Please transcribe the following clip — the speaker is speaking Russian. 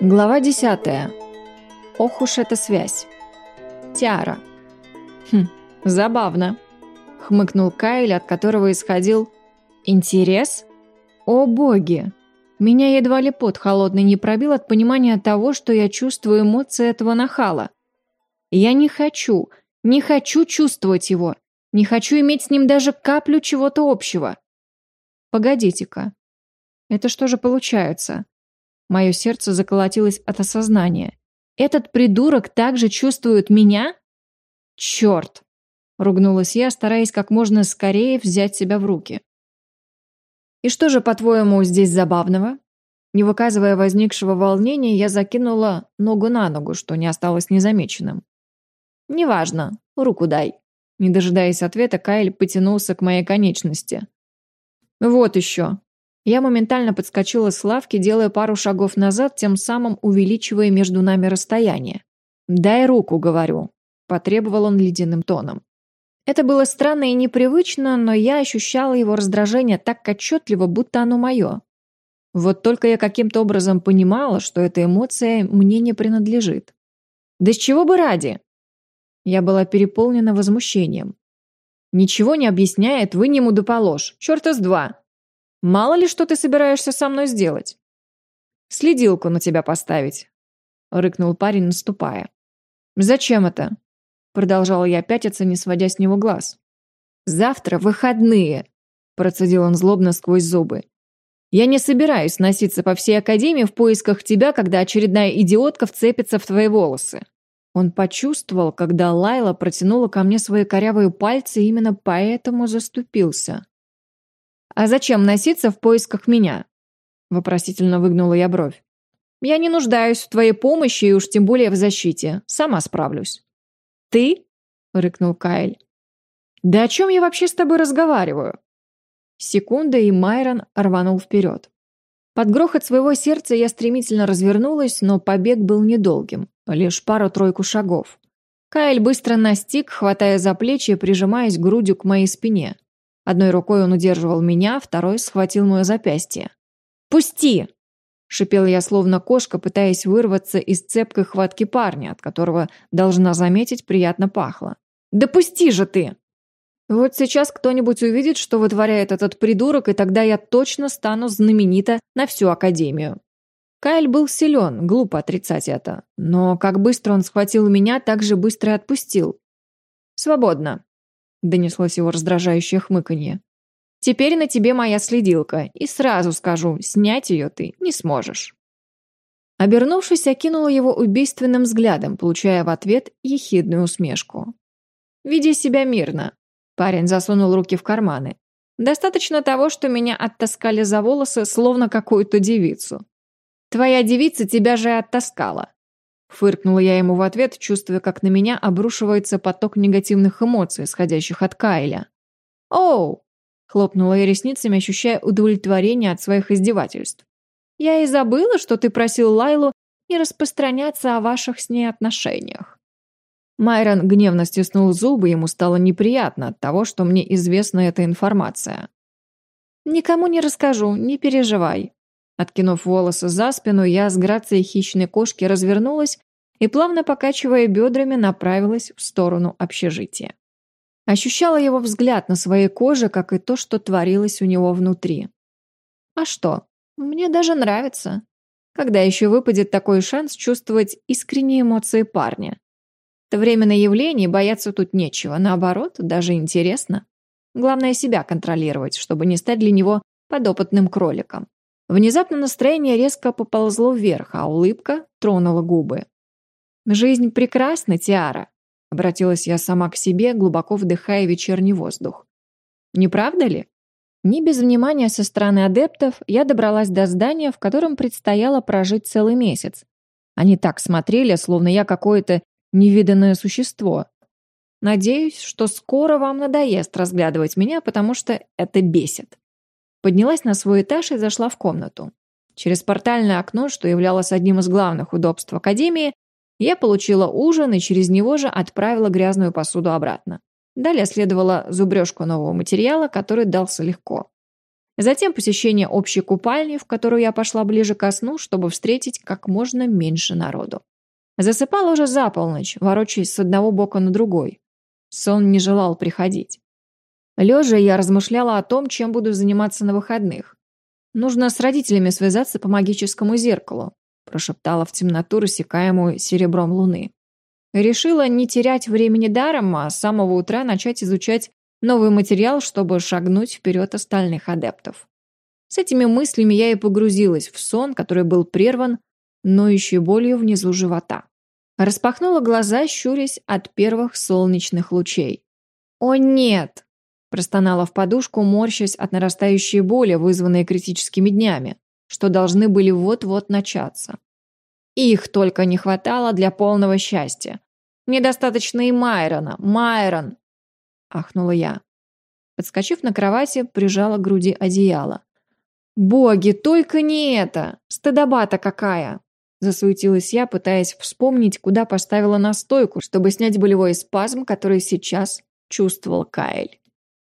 Глава 10. Ох уж эта связь. Тиара. Хм, забавно. Хмыкнул Кайл, от которого исходил интерес. О боги! Меня едва ли пот холодный не пробил от понимания того, что я чувствую эмоции этого нахала. Я не хочу, не хочу чувствовать его, не хочу иметь с ним даже каплю чего-то общего. Погодите-ка. Это что же получается? Мое сердце заколотилось от осознания. Этот придурок также чувствует меня? Черт! Ругнулась я, стараясь как можно скорее взять себя в руки. И что же, по-твоему, здесь забавного? Не выказывая возникшего волнения, я закинула ногу на ногу, что не осталось незамеченным. «Неважно. Руку дай». Не дожидаясь ответа, Кайл потянулся к моей конечности. «Вот еще. Я моментально подскочила с лавки, делая пару шагов назад, тем самым увеличивая между нами расстояние. «Дай руку», — говорю, — потребовал он ледяным тоном. Это было странно и непривычно, но я ощущала его раздражение так отчетливо, будто оно мое. Вот только я каким-то образом понимала, что эта эмоция мне не принадлежит. Да с чего бы ради? Я была переполнена возмущением. Ничего не объясняет, вы нему доположь. Черта с два. Мало ли, что ты собираешься со мной сделать. Следилку на тебя поставить, рыкнул парень, наступая. Зачем это? Продолжала я пятиться, не сводя с него глаз. Завтра выходные, процедил он злобно сквозь зубы. Я не собираюсь носиться по всей академии в поисках тебя, когда очередная идиотка вцепится в твои волосы. Он почувствовал, когда Лайла протянула ко мне свои корявые пальцы, и именно поэтому заступился. «А зачем носиться в поисках меня?» Вопросительно выгнула я бровь. «Я не нуждаюсь в твоей помощи и уж тем более в защите. Сама справлюсь». «Ты?» — рыкнул Кайл. «Да о чем я вообще с тобой разговариваю?» Секунда, и Майрон рванул вперед. Под грохот своего сердца я стремительно развернулась, но побег был недолгим, лишь пару-тройку шагов. Кайл быстро настиг, хватая за плечи и прижимаясь грудью к моей спине. Одной рукой он удерживал меня, второй схватил мое запястье. «Пусти!» – шипел я, словно кошка, пытаясь вырваться из цепкой хватки парня, от которого, должна заметить, приятно пахло. «Да пусти же ты!» Вот сейчас кто-нибудь увидит, что вытворяет этот придурок, и тогда я точно стану знаменита на всю Академию. Кайл был силен, глупо отрицать это. Но как быстро он схватил меня, так же быстро и отпустил. «Свободно», донеслось его раздражающее хмыканье. «Теперь на тебе моя следилка, и сразу скажу, снять ее ты не сможешь». Обернувшись, окинула его убийственным взглядом, получая в ответ ехидную усмешку. «Веди себя мирно», – парень засунул руки в карманы. «Достаточно того, что меня оттаскали за волосы, словно какую-то девицу. Твоя девица тебя же оттаскала. Фыркнула я ему в ответ, чувствуя, как на меня обрушивается поток негативных эмоций, исходящих от Кайля. «Оу!» — хлопнула я ресницами, ощущая удовлетворение от своих издевательств. «Я и забыла, что ты просил Лайлу не распространяться о ваших с ней отношениях». Майрон гневно стиснул зубы, ему стало неприятно от того, что мне известна эта информация. «Никому не расскажу, не переживай», Откинув волосы за спину, я с грацией хищной кошки развернулась и, плавно покачивая бедрами, направилась в сторону общежития. Ощущала его взгляд на своей коже, как и то, что творилось у него внутри. А что? Мне даже нравится. Когда еще выпадет такой шанс чувствовать искренние эмоции парня? Это временное явление, бояться тут нечего. Наоборот, даже интересно. Главное себя контролировать, чтобы не стать для него подопытным кроликом. Внезапно настроение резко поползло вверх, а улыбка тронула губы. «Жизнь прекрасна, Тиара», — обратилась я сама к себе, глубоко вдыхая вечерний воздух. «Не правда ли?» Не без внимания со стороны адептов я добралась до здания, в котором предстояло прожить целый месяц. Они так смотрели, словно я какое-то невиданное существо. Надеюсь, что скоро вам надоест разглядывать меня, потому что это бесит. Поднялась на свой этаж и зашла в комнату. Через портальное окно, что являлось одним из главных удобств Академии, я получила ужин и через него же отправила грязную посуду обратно. Далее следовала зубрежку нового материала, который дался легко. Затем посещение общей купальни, в которую я пошла ближе ко сну, чтобы встретить как можно меньше народу. Засыпал уже за полночь, ворочаясь с одного бока на другой. Сон не желал приходить. Лежа я размышляла о том, чем буду заниматься на выходных. Нужно с родителями связаться по магическому зеркалу, прошептала в темноту, рассекаемую серебром луны. Решила не терять времени даром, а с самого утра начать изучать новый материал, чтобы шагнуть вперед остальных адептов. С этими мыслями я и погрузилась в сон, который был прерван ноющей болью внизу живота. Распахнула глаза, щурясь от первых солнечных лучей. «О нет!» – простонала в подушку, морщась от нарастающей боли, вызванной критическими днями, что должны были вот-вот начаться. Их только не хватало для полного счастья. Недостаточно и Майрона. Майрон!» – ахнула я. Подскочив на кровати, прижала к груди одеяло. «Боги, только не это! Стыдоба-то какая!» Засуетилась я, пытаясь вспомнить, куда поставила настойку, чтобы снять болевой спазм, который сейчас чувствовал Кайль.